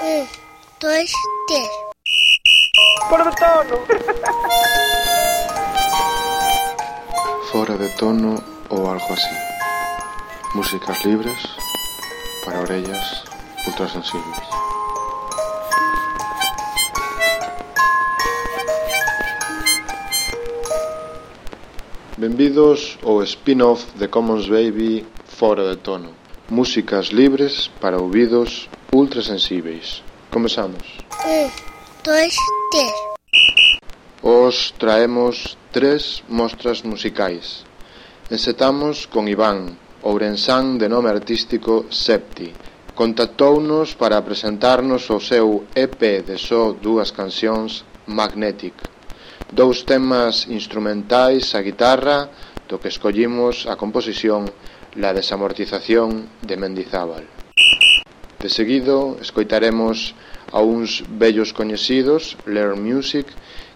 Um, dois, três. Fora de tono. Fora de tono ou algo así. Músicas libres para orellas ultrasensibles. Benvidos ao spin-off de Commons Baby Fora de tono. Músicas libres para ouvidos ultrasensíveis. Comezamos. Un, dois, tres. Os traemos tres mostras musicais. Encetamos con Iván, ourensán de nome artístico Septi. Contactounos para presentarnos o seu EP de só dúas cancións Magnetic. Dous temas instrumentais a guitarra do que escollimos a composición La desamortización de Mendizábal. De seguido, escoitaremos a uns vellos coñecidos, Learn Music,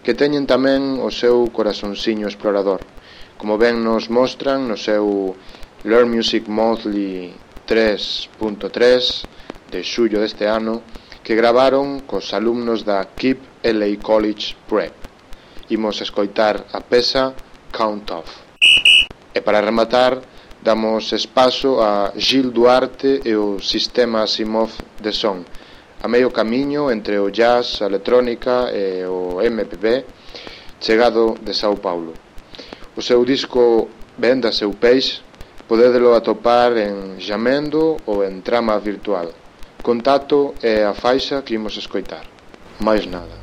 que teñen tamén o seu corazonsiño explorador. Como ben nos mostran no seu Learn Music Monthly 3.3 de xullo deste ano, que gravaron cos alumnos da KIP LA College Prep. Imos escoitar a pesa Count Off. E para rematar, damos espazo a Gil Duarte e o sistema Asimov de son, a meio camiño entre o jazz, a electrónica e o MPB, chegado de Sao Paulo. O seu disco Venda seu peixe podédelo atopar en Jamendo ou en Trama Virtual. Contato é a faixa que imos escoitar. Mais nada.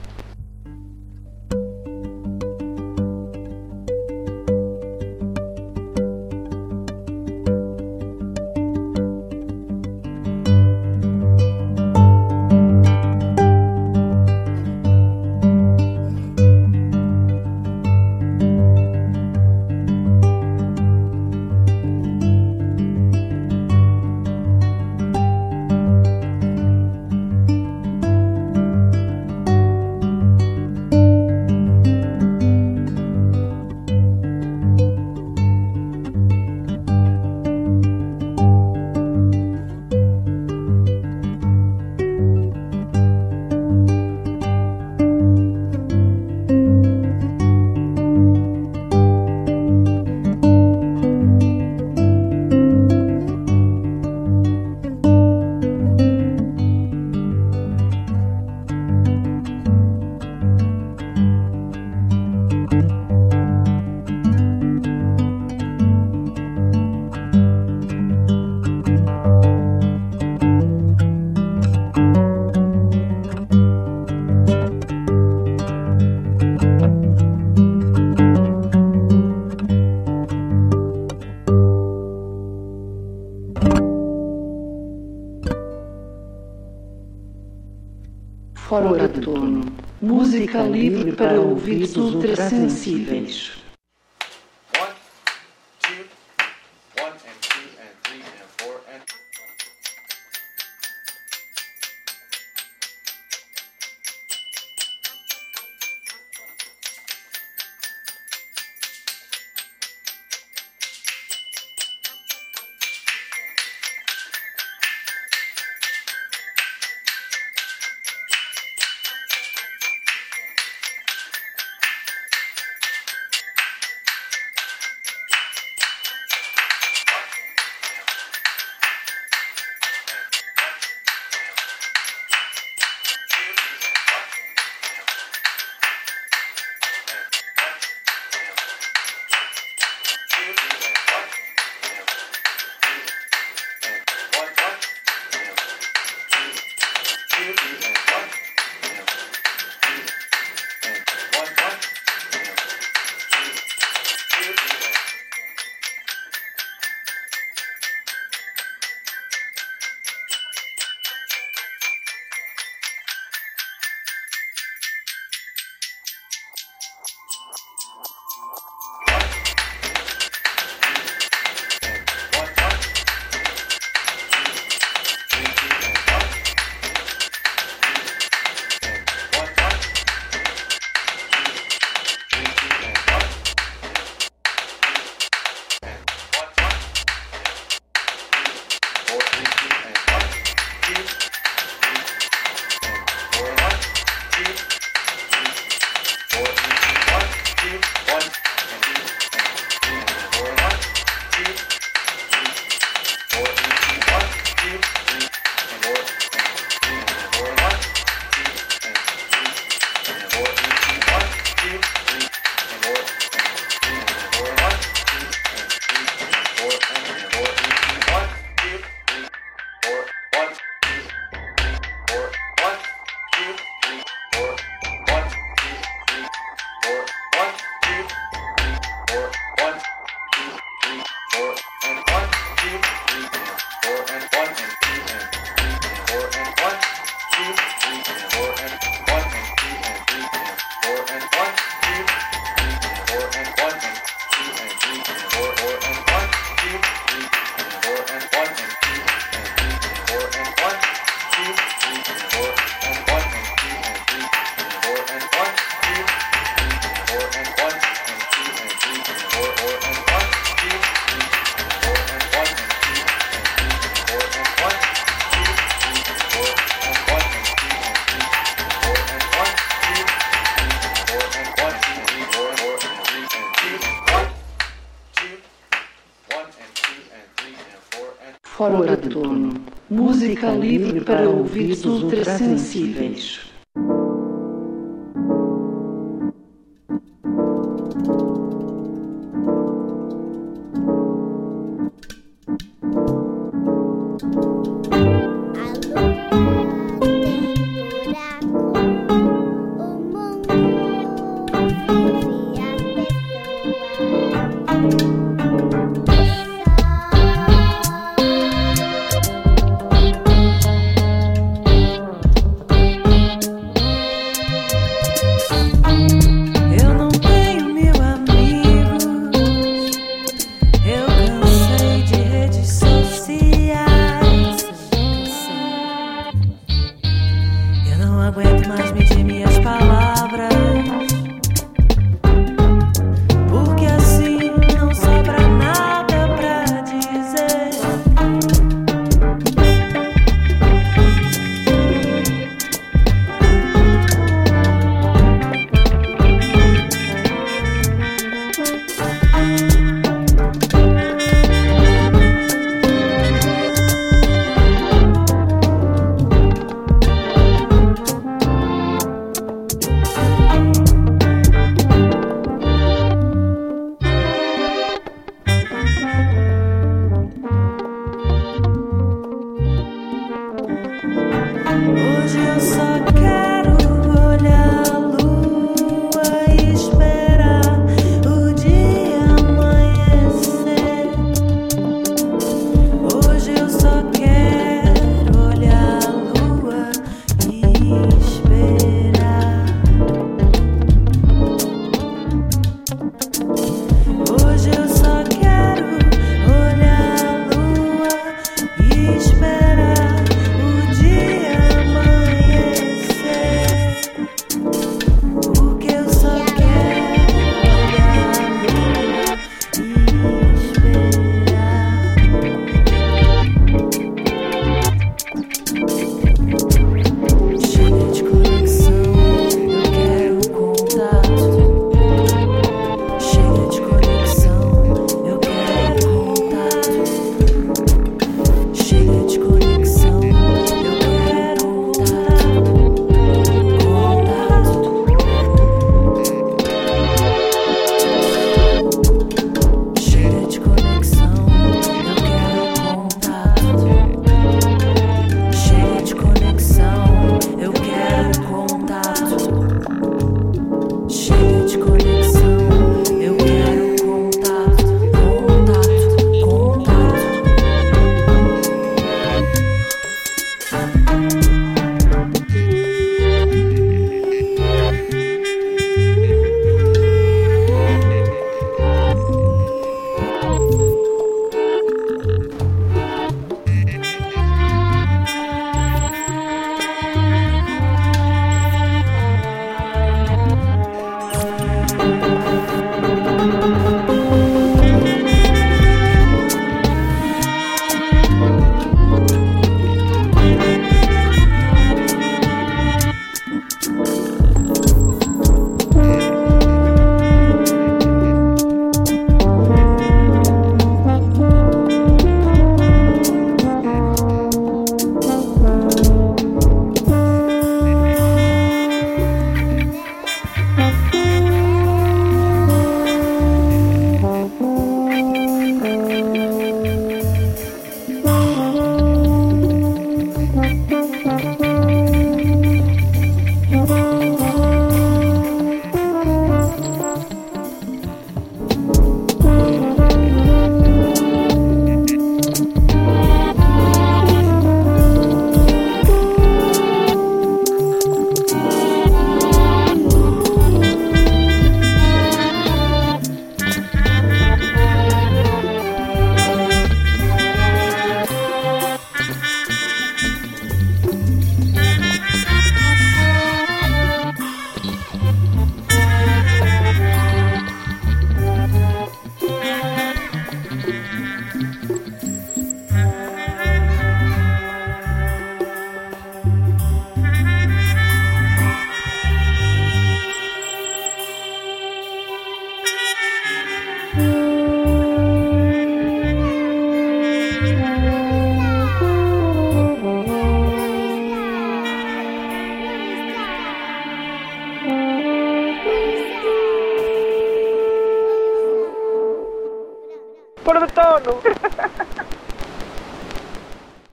Música livre para ouvidos ultrassensíveis. Fora de Tono. Música livre para ouvidos ultrassensíveis.